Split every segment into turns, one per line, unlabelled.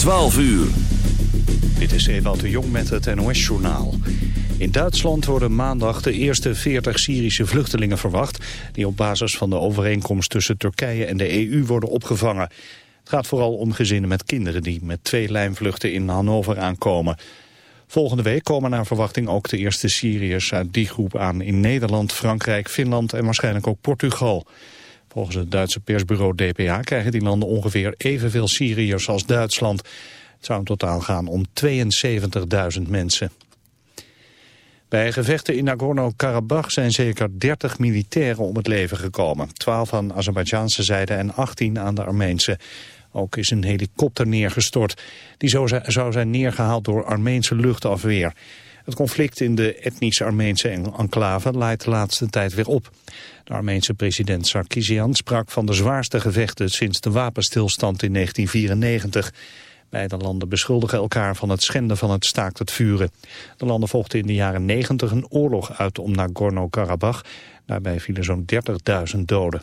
12 uur.
Dit is Ewald de Jong met het NOS-journaal. In Duitsland worden maandag de eerste 40 Syrische vluchtelingen verwacht... die op basis van de overeenkomst tussen Turkije en de EU worden opgevangen. Het gaat vooral om gezinnen met kinderen die met twee lijnvluchten in Hannover aankomen. Volgende week komen naar verwachting ook de eerste Syriërs uit die groep aan... in Nederland, Frankrijk, Finland en waarschijnlijk ook Portugal... Volgens het Duitse persbureau DPA krijgen die landen ongeveer evenveel Syriërs als Duitsland. Het zou in totaal gaan om 72.000 mensen. Bij gevechten in Nagorno-Karabakh zijn zeker 30 militairen om het leven gekomen. 12 aan Azerbeidzjaanse zijde en 18 aan de Armeense. Ook is een helikopter neergestort. Die zou zijn neergehaald door Armeense luchtafweer. Het conflict in de etnisch Armeense enclave laait de laatste tijd weer op. De Armeense president Sarkisian sprak van de zwaarste gevechten sinds de wapenstilstand in 1994. Beide landen beschuldigen elkaar van het schenden van het staakt het vuren. De landen vochten in de jaren 90 een oorlog uit om Nagorno-Karabakh. Daarbij vielen zo'n 30.000 doden.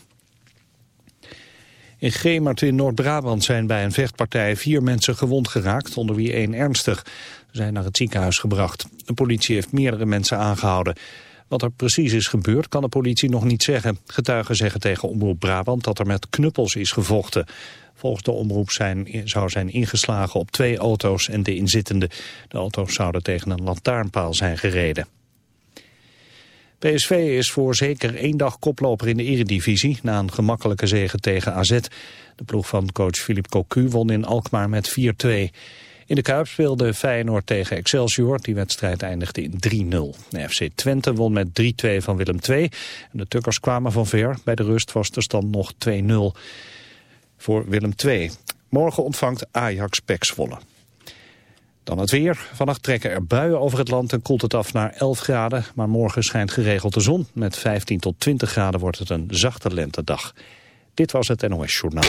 In Gemert in Noord-Brabant zijn bij een vechtpartij vier mensen gewond geraakt, onder wie één ernstig. Zijn naar het ziekenhuis gebracht. De politie heeft meerdere mensen aangehouden. Wat er precies is gebeurd kan de politie nog niet zeggen. Getuigen zeggen tegen Omroep Brabant dat er met knuppels is gevochten. Volgens de omroep zijn, zou zijn ingeslagen op twee auto's en de inzittende. De auto's zouden tegen een lantaarnpaal zijn gereden. PSV is voor zeker één dag koploper in de eredivisie... na een gemakkelijke zege tegen AZ. De ploeg van coach Philippe Cocu won in Alkmaar met 4-2. In de Kuip speelde Feyenoord tegen Excelsior. Die wedstrijd eindigde in 3-0. De FC Twente won met 3-2 van Willem II. De Tukkers kwamen van ver. Bij de rust was de stand nog 2-0 voor Willem II. Morgen ontvangt Ajax Pek Zwolle. Dan het weer. Vannacht trekken er buien over het land en koelt het af naar 11 graden. Maar morgen schijnt geregeld de zon. Met 15 tot 20 graden wordt het een zachte lentedag. Dit was het NOS Journaal.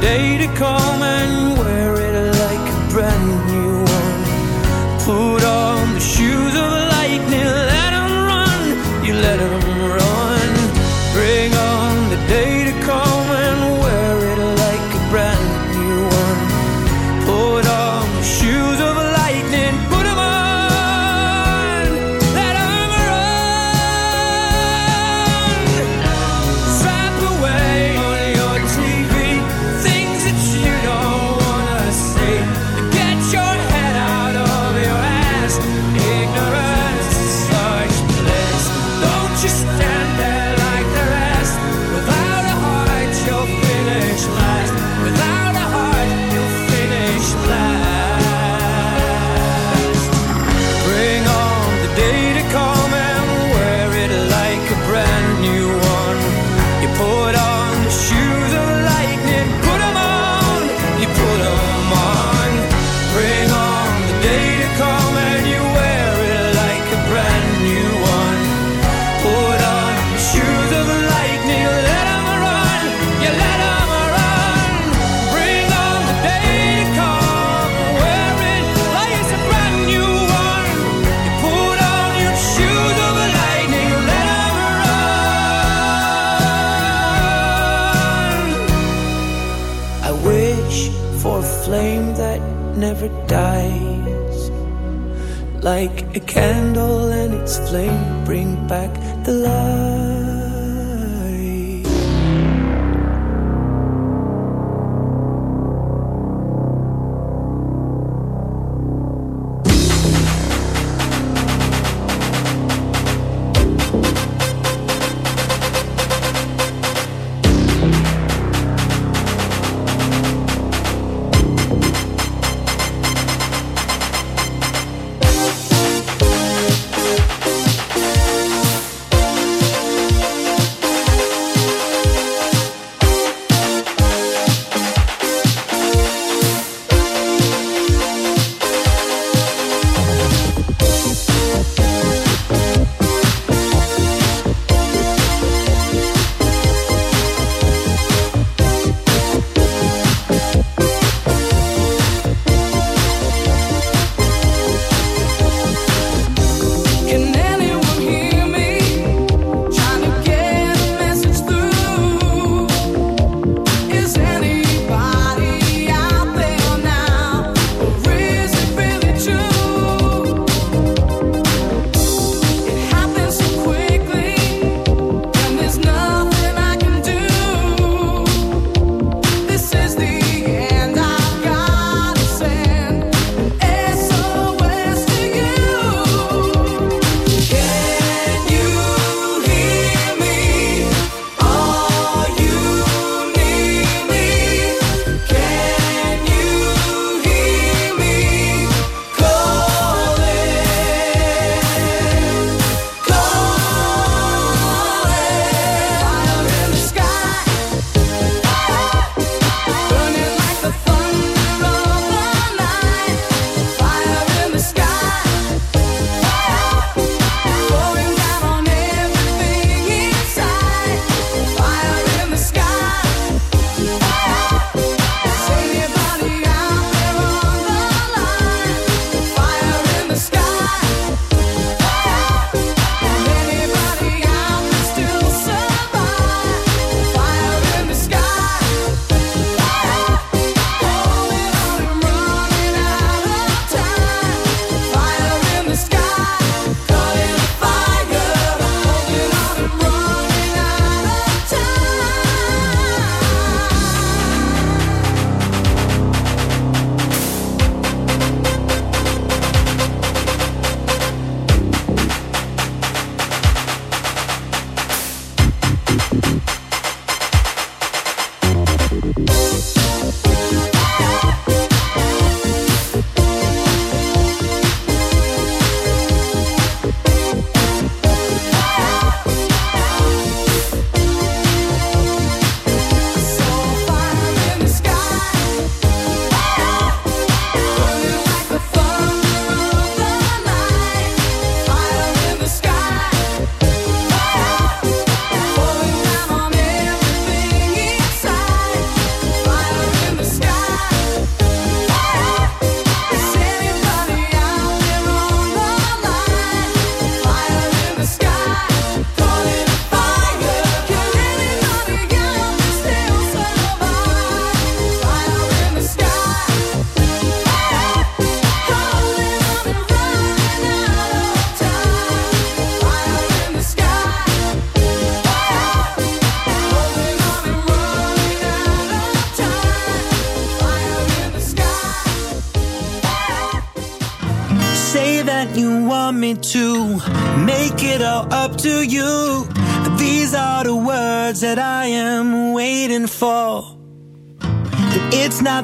day to come.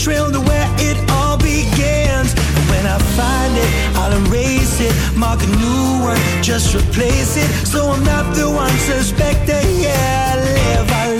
trail to where it all begins. And when I find it, I'll erase it, mark a new one, just replace it. So I'm not the one suspected. Yeah,
I live, I
live.